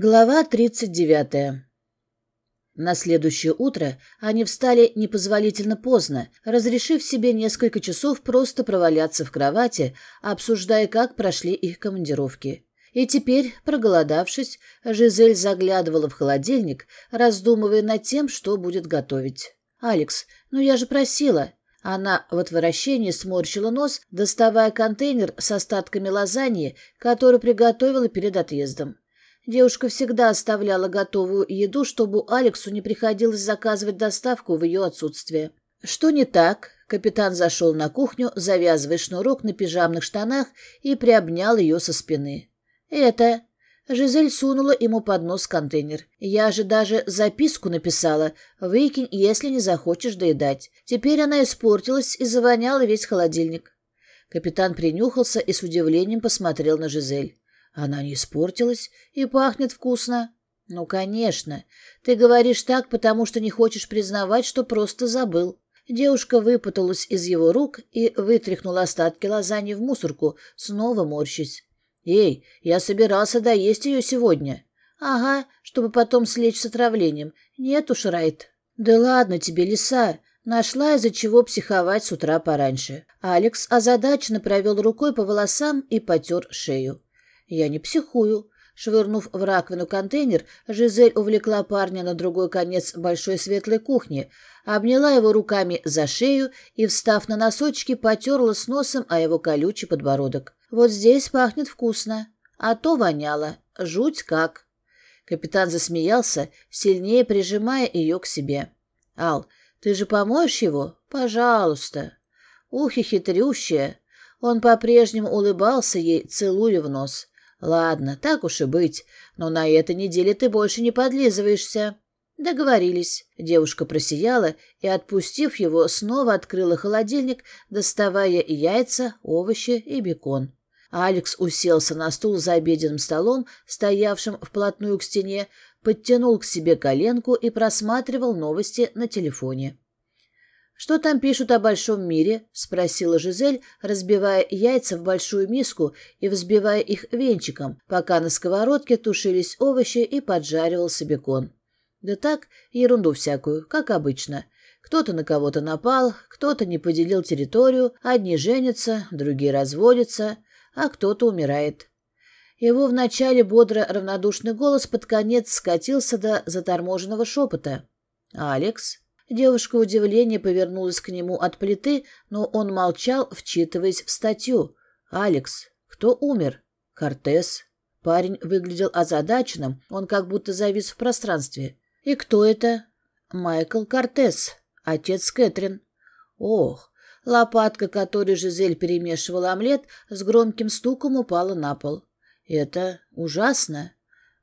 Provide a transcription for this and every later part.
Глава 39. На следующее утро они встали непозволительно поздно, разрешив себе несколько часов просто проваляться в кровати, обсуждая, как прошли их командировки. И теперь, проголодавшись, Жизель заглядывала в холодильник, раздумывая над тем, что будет готовить. «Алекс, ну я же просила!» Она в отвращении сморщила нос, доставая контейнер с остатками лазаньи, который приготовила перед отъездом. Девушка всегда оставляла готовую еду, чтобы Алексу не приходилось заказывать доставку в ее отсутствие. «Что не так?» Капитан зашел на кухню, завязывая шнурок на пижамных штанах и приобнял ее со спины. «Это...» Жизель сунула ему под нос контейнер. «Я же даже записку написала. Выкинь, если не захочешь доедать». Теперь она испортилась и завоняла весь холодильник. Капитан принюхался и с удивлением посмотрел на Жизель. Она не испортилась и пахнет вкусно. Ну, конечно. Ты говоришь так, потому что не хочешь признавать, что просто забыл. Девушка выпуталась из его рук и вытряхнула остатки лазаньи в мусорку, снова морщись. «Эй, я собирался доесть ее сегодня». «Ага, чтобы потом слечь с отравлением. Нет уж, Райт». «Да ладно тебе, лиса. Нашла, из-за чего психовать с утра пораньше». Алекс озадаченно провел рукой по волосам и потер шею. Я не психую. Швырнув в раковину контейнер, Жизель увлекла парня на другой конец большой светлой кухни, обняла его руками за шею и, встав на носочки, потерла с носом о его колючий подбородок. «Вот здесь пахнет вкусно, а то воняло. Жуть как!» Капитан засмеялся, сильнее прижимая ее к себе. «Ал, ты же поможешь его? Пожалуйста!» «Ухи хитрющая!» Он по-прежнему улыбался ей, целуя в нос. Ладно, так уж и быть, но на этой неделе ты больше не подлизываешься. Договорились. Девушка просияла и, отпустив его, снова открыла холодильник, доставая яйца, овощи и бекон. Алекс уселся на стул за обеденным столом, стоявшим вплотную к стене, подтянул к себе коленку и просматривал новости на телефоне. «Что там пишут о большом мире?» — спросила Жизель, разбивая яйца в большую миску и взбивая их венчиком, пока на сковородке тушились овощи и поджаривался бекон. Да так, ерунду всякую, как обычно. Кто-то на кого-то напал, кто-то не поделил территорию, одни женятся, другие разводятся, а кто-то умирает. Его вначале бодро равнодушный голос под конец скатился до заторможенного шепота. «Алекс?» Девушка удивление повернулась к нему от плиты, но он молчал, вчитываясь в статью. «Алекс, кто умер?» «Кортес». Парень выглядел озадаченным, он как будто завис в пространстве. «И кто это?» «Майкл Кортес, отец Кэтрин». «Ох!» Лопатка, которой Жизель перемешивала омлет, с громким стуком упала на пол. «Это ужасно!»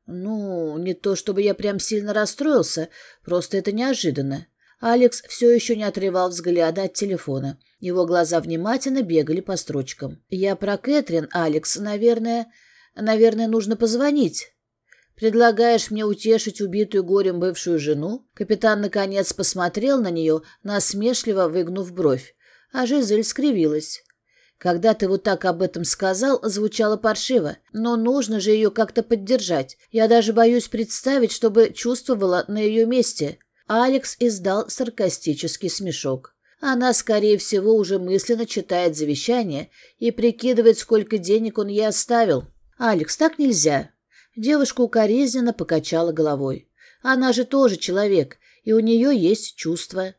«Ну, не то чтобы я прям сильно расстроился, просто это неожиданно. Алекс все еще не отрывал взгляда от телефона. Его глаза внимательно бегали по строчкам. «Я про Кэтрин, Алекс. Наверное... Наверное, нужно позвонить». «Предлагаешь мне утешить убитую горем бывшую жену?» Капитан, наконец, посмотрел на нее, насмешливо выгнув бровь. А Жизель скривилась. Когда ты вот так об этом сказал, звучало паршиво, но нужно же ее как-то поддержать. Я даже боюсь представить, чтобы чувствовала на ее месте. Алекс издал саркастический смешок. Она, скорее всего, уже мысленно читает завещание и прикидывает, сколько денег он ей оставил. «Алекс, так нельзя». Девушка укоризненно покачала головой. «Она же тоже человек, и у нее есть чувства».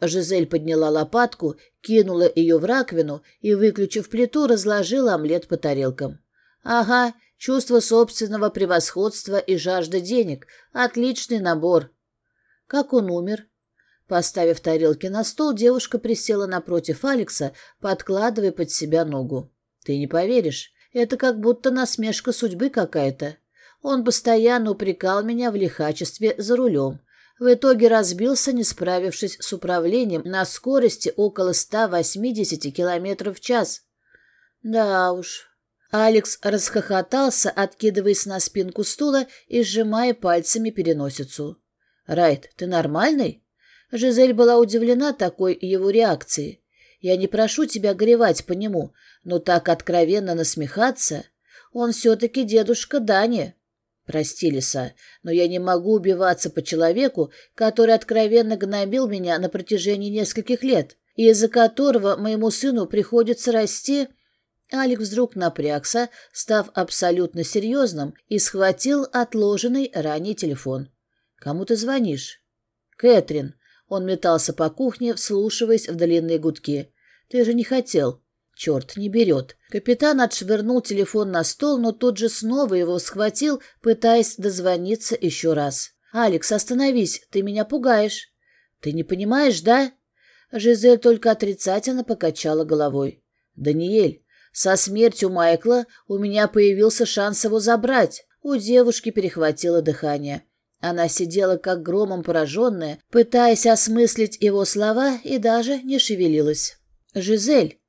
Жизель подняла лопатку, кинула ее в раковину и, выключив плиту, разложила омлет по тарелкам. «Ага, чувство собственного превосходства и жажда денег. Отличный набор. Как он умер? Поставив тарелки на стол, девушка присела напротив Алекса, подкладывая под себя ногу. Ты не поверишь, это как будто насмешка судьбы какая-то. Он постоянно упрекал меня в лихачестве за рулем. В итоге разбился, не справившись с управлением на скорости около 180 км в час. Да уж. Алекс расхохотался, откидываясь на спинку стула и сжимая пальцами переносицу. Райт, ты нормальный? Жизель была удивлена такой его реакцией. Я не прошу тебя горевать по нему, но так откровенно насмехаться. Он все-таки дедушка Дани. Прости, Лиса, но я не могу убиваться по человеку, который откровенно гнобил меня на протяжении нескольких лет, и из-за которого моему сыну приходится расти... Алик вдруг напрягся, став абсолютно серьезным, и схватил отложенный ранее телефон. Кому ты звонишь? Кэтрин. Он метался по кухне, вслушиваясь в длинные гудки. Ты же не хотел. Черт, не берет. Капитан отшвырнул телефон на стол, но тут же снова его схватил, пытаясь дозвониться еще раз. «Алекс, остановись, ты меня пугаешь». «Ты не понимаешь, да?» Жизель только отрицательно покачала головой. «Даниэль, со смертью Майкла у меня появился шанс его забрать». У девушки перехватило дыхание. Она сидела, как громом пораженная, пытаясь осмыслить его слова и даже не шевелилась. «Жизель!»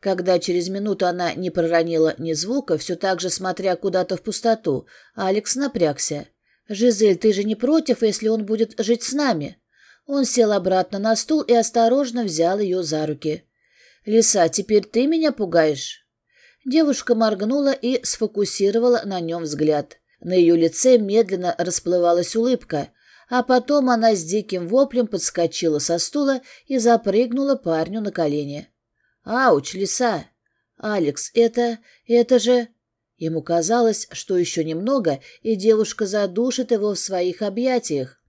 Когда через минуту она не проронила ни звука, все так же смотря куда-то в пустоту, Алекс напрягся. «Жизель, ты же не против, если он будет жить с нами?» Он сел обратно на стул и осторожно взял ее за руки. «Лиса, теперь ты меня пугаешь?» Девушка моргнула и сфокусировала на нем взгляд. На ее лице медленно расплывалась улыбка, а потом она с диким воплем подскочила со стула и запрыгнула парню на колени. «Ауч, лиса! Алекс, это... это же...» Ему казалось, что еще немного, и девушка задушит его в своих объятиях.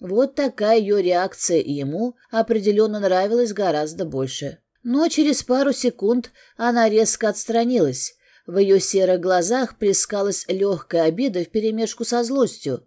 Вот такая ее реакция ему определенно нравилась гораздо больше. Но через пару секунд она резко отстранилась, в ее серых глазах плескалась легкая обида вперемешку со злостью.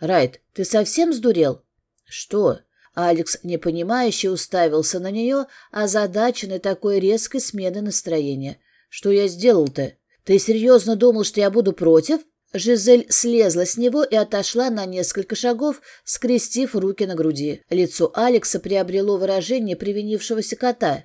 «Райт, ты совсем сдурел?» «Что?» Алекс, непонимающе, уставился на нее, озадаченный такой резкой смены настроения. «Что я сделал-то? Ты серьезно думал, что я буду против?» Жизель слезла с него и отошла на несколько шагов, скрестив руки на груди. Лицо Алекса приобрело выражение привинившегося кота.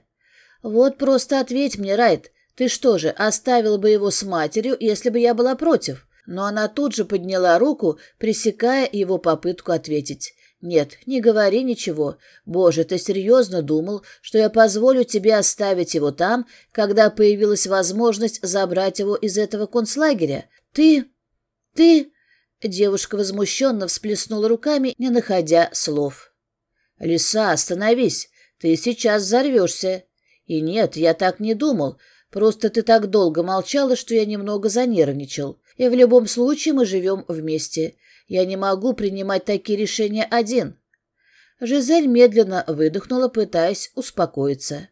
«Вот просто ответь мне, Райт, ты что же, оставил бы его с матерью, если бы я была против? Но она тут же подняла руку, пресекая его попытку ответить. «Нет, не говори ничего. Боже, ты серьезно думал, что я позволю тебе оставить его там, когда появилась возможность забрать его из этого концлагеря? Ты... ты...» Девушка возмущенно всплеснула руками, не находя слов. «Лиса, остановись! Ты сейчас взорвешься!» «И нет, я так не думал. Просто ты так долго молчала, что я немного занервничал. И в любом случае мы живем вместе. Я не могу принимать такие решения один». Жизель медленно выдохнула, пытаясь успокоиться.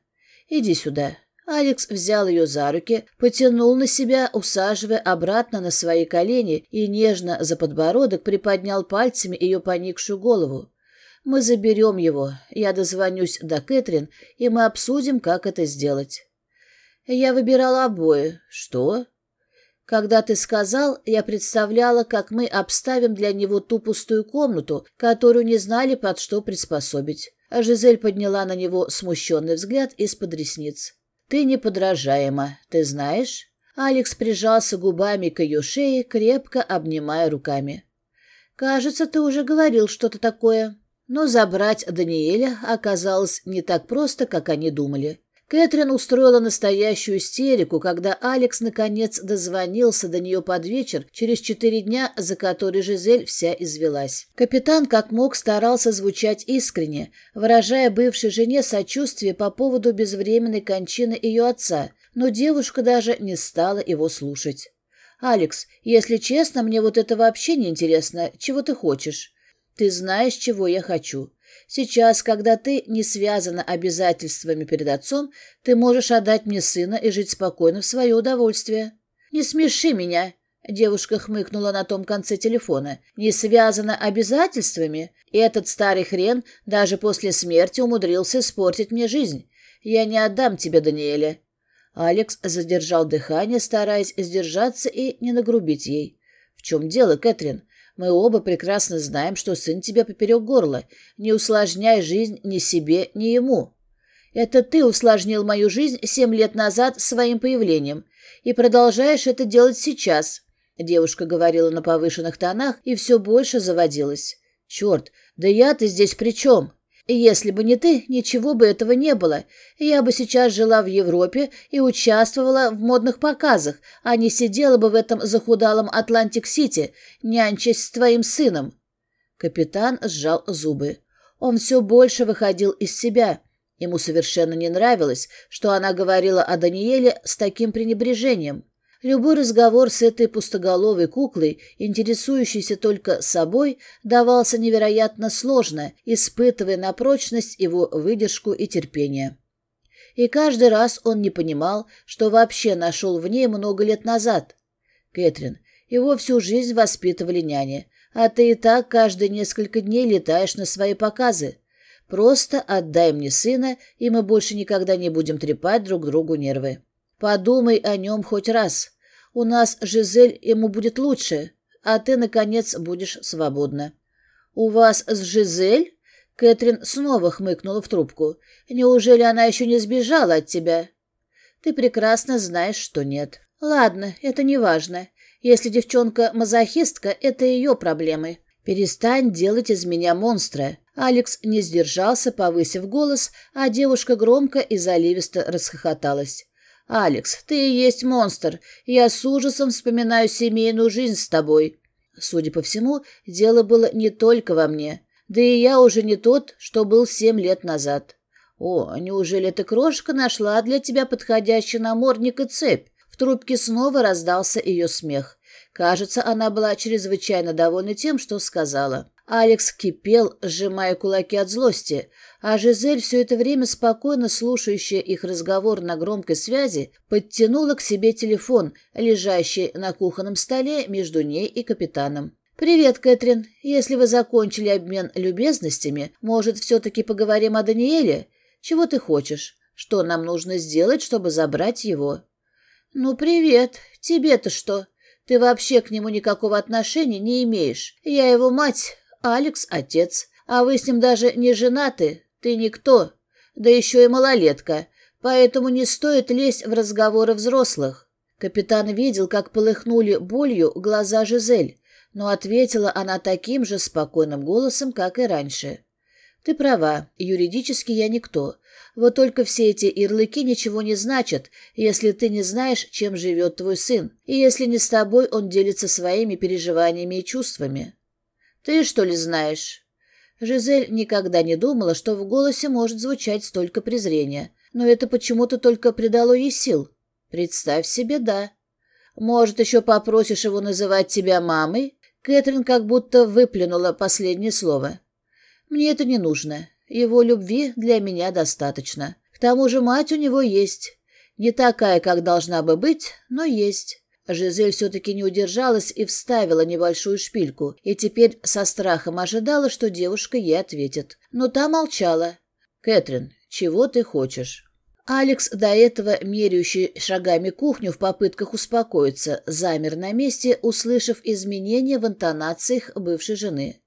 «Иди сюда». Алекс взял ее за руки, потянул на себя, усаживая обратно на свои колени и нежно за подбородок приподнял пальцами ее поникшую голову. «Мы заберем его. Я дозвонюсь до Кэтрин, и мы обсудим, как это сделать». Я выбирала обои. Что? Когда ты сказал, я представляла, как мы обставим для него ту пустую комнату, которую не знали, под что приспособить. А Жизель подняла на него смущенный взгляд из-под ресниц. «Ты неподражаема, ты знаешь?» Алекс прижался губами к ее шее, крепко обнимая руками. «Кажется, ты уже говорил что-то такое». Но забрать Даниэля оказалось не так просто, как они думали. Кэтрин устроила настоящую истерику, когда Алекс наконец дозвонился до нее под вечер, через четыре дня, за который Жизель вся извелась. Капитан как мог старался звучать искренне, выражая бывшей жене сочувствие по поводу безвременной кончины ее отца, но девушка даже не стала его слушать. «Алекс, если честно, мне вот это вообще не интересно. Чего ты хочешь?» Ты знаешь, чего я хочу. Сейчас, когда ты не связана обязательствами перед отцом, ты можешь отдать мне сына и жить спокойно в свое удовольствие. Не смеши меня. Девушка хмыкнула на том конце телефона. «Не связана обязательствами? и Этот старый хрен даже после смерти умудрился испортить мне жизнь. Я не отдам тебе, Даниэля». Алекс задержал дыхание, стараясь сдержаться и не нагрубить ей. «В чем дело, Кэтрин? Мы оба прекрасно знаем, что сын тебя поперек горло. Не усложняй жизнь ни себе, ни ему. Это ты усложнил мою жизнь семь лет назад своим появлением. И продолжаешь это делать сейчас. Девушка говорила на повышенных тонах и все больше заводилась. Черт, да я-то здесь при чем? Если бы не ты, ничего бы этого не было. Я бы сейчас жила в Европе и участвовала в модных показах, а не сидела бы в этом захудалом Атлантик-Сити, нянчась с твоим сыном». Капитан сжал зубы. Он все больше выходил из себя. Ему совершенно не нравилось, что она говорила о Даниеле с таким пренебрежением. Любой разговор с этой пустоголовой куклой, интересующейся только собой, давался невероятно сложно, испытывая на прочность его выдержку и терпение. И каждый раз он не понимал, что вообще нашел в ней много лет назад. Кэтрин, его всю жизнь воспитывали няни, а ты и так каждые несколько дней летаешь на свои показы. Просто отдай мне сына, и мы больше никогда не будем трепать друг другу нервы. Подумай о нем хоть раз. У нас, Жизель, ему будет лучше, а ты, наконец, будешь свободна. У вас с Жизель? Кэтрин снова хмыкнула в трубку. Неужели она еще не сбежала от тебя? Ты прекрасно знаешь, что нет. Ладно, это не важно. Если девчонка мазохистка, это ее проблемы. Перестань делать из меня монстра. Алекс не сдержался, повысив голос, а девушка громко и заливисто расхохоталась. «Алекс, ты и есть монстр. Я с ужасом вспоминаю семейную жизнь с тобой». Судя по всему, дело было не только во мне. Да и я уже не тот, что был семь лет назад. «О, неужели эта крошка нашла для тебя подходящий намордник и цепь?» В трубке снова раздался ее смех. Кажется, она была чрезвычайно довольна тем, что сказала. Алекс кипел, сжимая кулаки от злости, а Жизель все это время спокойно слушающая их разговор на громкой связи, подтянула к себе телефон, лежащий на кухонном столе между ней и капитаном. «Привет, Кэтрин. Если вы закончили обмен любезностями, может, все-таки поговорим о Даниэле? Чего ты хочешь? Что нам нужно сделать, чтобы забрать его?» «Ну, привет. Тебе-то что?» Ты вообще к нему никакого отношения не имеешь. Я его мать, Алекс – отец, а вы с ним даже не женаты, ты никто, да еще и малолетка, поэтому не стоит лезть в разговоры взрослых». Капитан видел, как полыхнули болью глаза Жизель, но ответила она таким же спокойным голосом, как и раньше. «Ты права, юридически я никто. Вот только все эти ярлыки ничего не значат, если ты не знаешь, чем живет твой сын, и если не с тобой он делится своими переживаниями и чувствами. Ты что ли знаешь? Жизель никогда не думала, что в голосе может звучать столько презрения. Но это почему-то только придало ей сил. Представь себе, да. Может, еще попросишь его называть тебя мамой? Кэтрин как будто выплюнула последнее слово. Мне это не нужно. Его любви для меня достаточно. К тому же мать у него есть. Не такая, как должна бы быть, но есть. Жизель все-таки не удержалась и вставила небольшую шпильку, и теперь со страхом ожидала, что девушка ей ответит. Но та молчала. «Кэтрин, чего ты хочешь?» Алекс, до этого меряющий шагами кухню в попытках успокоиться, замер на месте, услышав изменения в интонациях бывшей жены.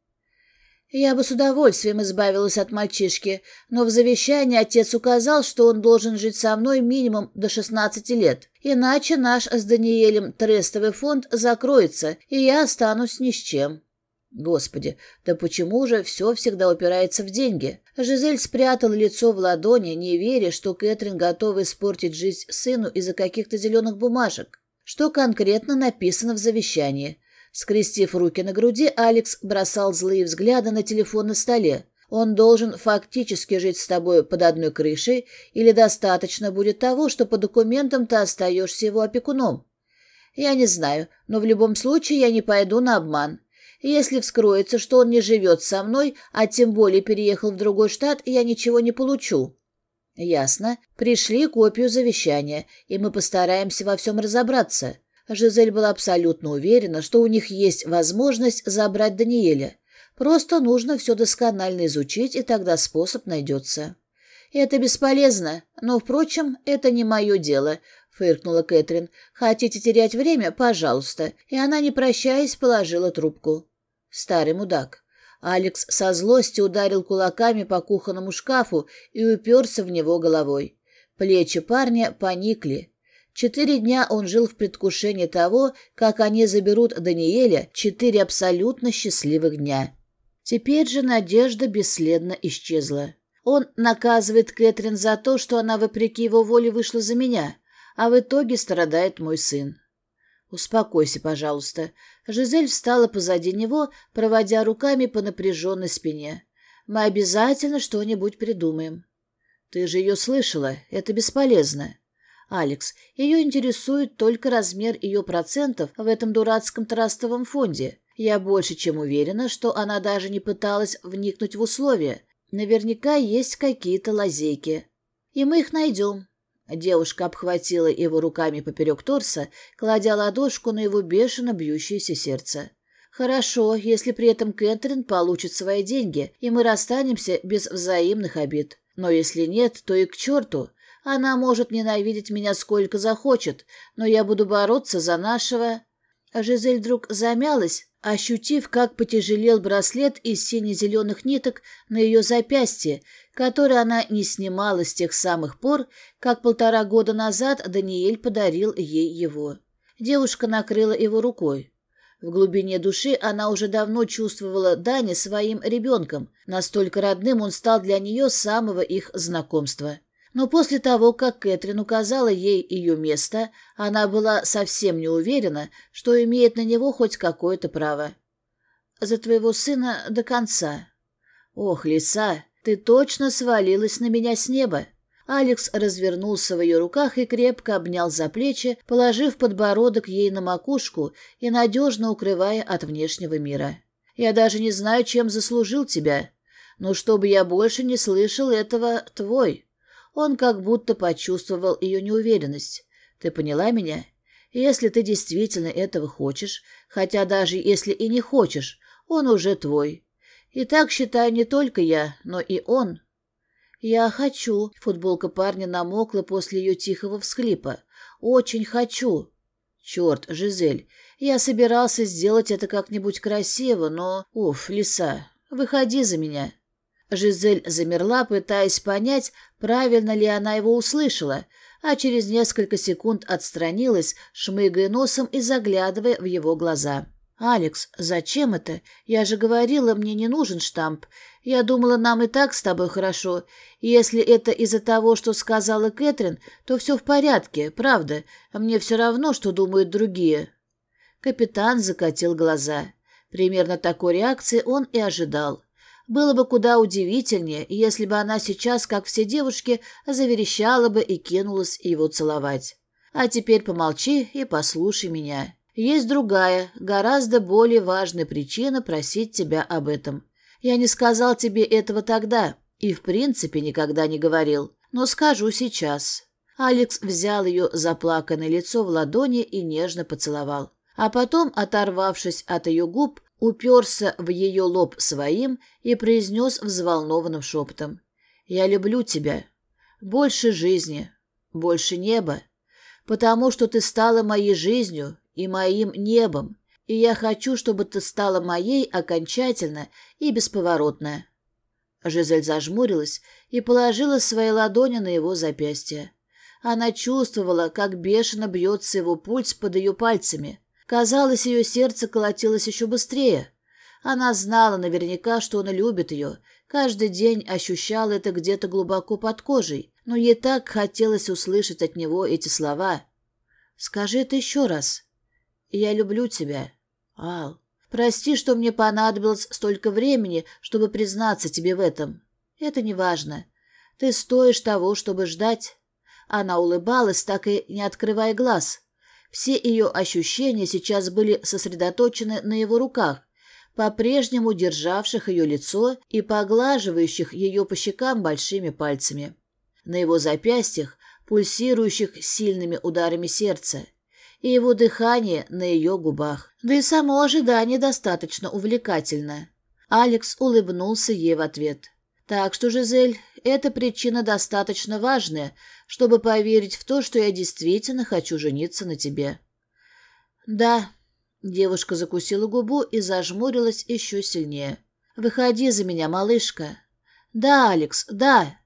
Я бы с удовольствием избавилась от мальчишки, но в завещании отец указал, что он должен жить со мной минимум до 16 лет, иначе наш с Даниэлем трестовый фонд закроется, и я останусь ни с чем. Господи, да почему же все всегда упирается в деньги? Жизель спрятала лицо в ладони, не веря, что Кэтрин готова испортить жизнь сыну из-за каких-то зеленых бумажек. Что конкретно написано в завещании? Скрестив руки на груди, Алекс бросал злые взгляды на телефон на столе. Он должен фактически жить с тобой под одной крышей, или достаточно будет того, что по документам ты остаешься его опекуном? Я не знаю, но в любом случае я не пойду на обман. Если вскроется, что он не живет со мной, а тем более переехал в другой штат, я ничего не получу». «Ясно. Пришли копию завещания, и мы постараемся во всем разобраться. Жизель была абсолютно уверена, что у них есть возможность забрать Даниэля. Просто нужно все досконально изучить, и тогда способ найдется. «Это бесполезно, но, впрочем, это не мое дело», — фыркнула Кэтрин. «Хотите терять время? Пожалуйста». И она, не прощаясь, положила трубку. Старый мудак. Алекс со злости ударил кулаками по кухонному шкафу и уперся в него головой. Плечи парня поникли. Четыре дня он жил в предвкушении того, как они заберут Даниэля четыре абсолютно счастливых дня. Теперь же надежда бесследно исчезла. Он наказывает Кэтрин за то, что она, вопреки его воле, вышла за меня, а в итоге страдает мой сын. «Успокойся, пожалуйста». Жизель встала позади него, проводя руками по напряженной спине. «Мы обязательно что-нибудь придумаем». «Ты же ее слышала. Это бесполезно». Алекс. Ее интересует только размер ее процентов в этом дурацком трастовом фонде. Я больше чем уверена, что она даже не пыталась вникнуть в условия. Наверняка есть какие-то лазейки. И мы их найдем. Девушка обхватила его руками поперек торса, кладя ладошку на его бешено бьющееся сердце. «Хорошо, если при этом Кэтрин получит свои деньги, и мы расстанемся без взаимных обид. Но если нет, то и к черту. Она может ненавидеть меня сколько захочет, но я буду бороться за нашего». А Жизель вдруг замялась, ощутив, как потяжелел браслет из сине-зеленых ниток на ее запястье, который она не снимала с тех самых пор, как полтора года назад Даниэль подарил ей его. Девушка накрыла его рукой. В глубине души она уже давно чувствовала Дани своим ребенком, настолько родным он стал для нее с самого их знакомства. Но после того, как Кэтрин указала ей ее место, она была совсем не уверена, что имеет на него хоть какое-то право. «За твоего сына до конца». «Ох, лиса, ты точно свалилась на меня с неба!» Алекс развернулся в ее руках и крепко обнял за плечи, положив подбородок ей на макушку и надежно укрывая от внешнего мира. «Я даже не знаю, чем заслужил тебя, но чтобы я больше не слышал этого твой». Он как будто почувствовал ее неуверенность. Ты поняла меня? Если ты действительно этого хочешь, хотя даже если и не хочешь, он уже твой. И так считаю не только я, но и он. Я хочу. Футболка парня намокла после ее тихого всхлипа. Очень хочу. Черт, Жизель, я собирался сделать это как-нибудь красиво, но... Уф, лиса, выходи за меня. Жизель замерла, пытаясь понять, правильно ли она его услышала, а через несколько секунд отстранилась, шмыгая носом и заглядывая в его глаза. «Алекс, зачем это? Я же говорила, мне не нужен штамп. Я думала, нам и так с тобой хорошо. Если это из-за того, что сказала Кэтрин, то все в порядке, правда. Мне все равно, что думают другие». Капитан закатил глаза. Примерно такой реакции он и ожидал. Было бы куда удивительнее, если бы она сейчас, как все девушки, заверещала бы и кинулась его целовать. А теперь помолчи и послушай меня. Есть другая, гораздо более важная причина просить тебя об этом. Я не сказал тебе этого тогда и, в принципе, никогда не говорил, но скажу сейчас. Алекс взял ее заплаканное лицо в ладони и нежно поцеловал. А потом, оторвавшись от ее губ, уперся в ее лоб своим и произнес взволнованным шепотом. «Я люблю тебя. Больше жизни, больше неба, потому что ты стала моей жизнью и моим небом, и я хочу, чтобы ты стала моей окончательно и бесповоротно». Жизель зажмурилась и положила свои ладони на его запястье. Она чувствовала, как бешено бьется его пульс под ее пальцами – Казалось, ее сердце колотилось еще быстрее. Она знала наверняка, что он любит ее, каждый день ощущала это где-то глубоко под кожей, но ей так хотелось услышать от него эти слова. «Скажи это еще раз. Я люблю тебя, Ал. Прости, что мне понадобилось столько времени, чтобы признаться тебе в этом. Это не важно. Ты стоишь того, чтобы ждать». Она улыбалась, так и не открывая глаз. Все ее ощущения сейчас были сосредоточены на его руках, по-прежнему державших ее лицо и поглаживающих ее по щекам большими пальцами. На его запястьях, пульсирующих сильными ударами сердца, и его дыхание на ее губах. Да и само ожидание достаточно увлекательно. Алекс улыбнулся ей в ответ – так что, Жизель, эта причина достаточно важная, чтобы поверить в то, что я действительно хочу жениться на тебе. Да. Девушка закусила губу и зажмурилась еще сильнее. Выходи за меня, малышка. Да, Алекс, да.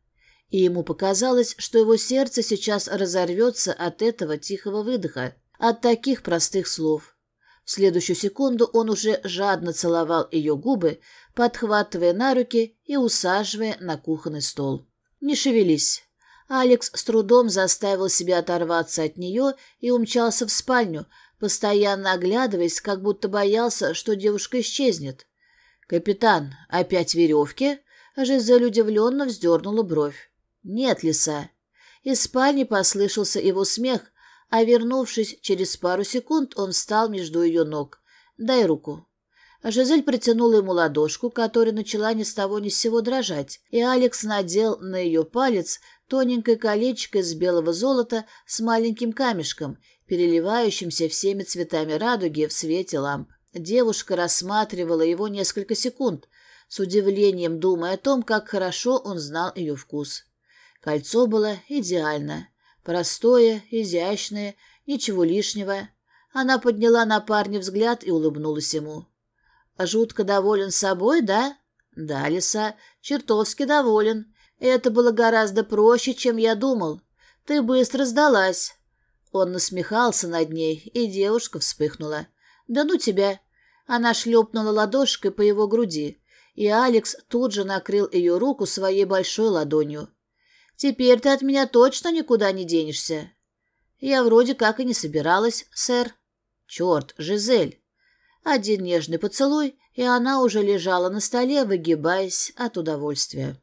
И ему показалось, что его сердце сейчас разорвется от этого тихого выдоха, от таких простых слов. Следующую секунду он уже жадно целовал ее губы, подхватывая на руки и усаживая на кухонный стол. «Не шевелись». Алекс с трудом заставил себя оторваться от нее и умчался в спальню, постоянно оглядываясь, как будто боялся, что девушка исчезнет. «Капитан, опять веревки?» Жизель удивленно вздернула бровь. «Нет, лиса». Из спальни послышался его смех, а вернувшись через пару секунд, он встал между ее ног. «Дай руку». Жизель протянула ему ладошку, которая начала ни с того ни с сего дрожать, и Алекс надел на ее палец тоненькое колечко из белого золота с маленьким камешком, переливающимся всеми цветами радуги в свете ламп. Девушка рассматривала его несколько секунд, с удивлением думая о том, как хорошо он знал ее вкус. Кольцо было идеальное. Простое, изящное, ничего лишнего. Она подняла на парня взгляд и улыбнулась ему. «А «Жутко доволен собой, да?» «Да, лиса, чертовски доволен. Это было гораздо проще, чем я думал. Ты быстро сдалась». Он насмехался над ней, и девушка вспыхнула. «Да ну тебя!» Она шлепнула ладошкой по его груди, и Алекс тут же накрыл ее руку своей большой ладонью. Теперь ты от меня точно никуда не денешься. Я вроде как и не собиралась, сэр. Черт, Жизель. Один нежный поцелуй, и она уже лежала на столе, выгибаясь от удовольствия.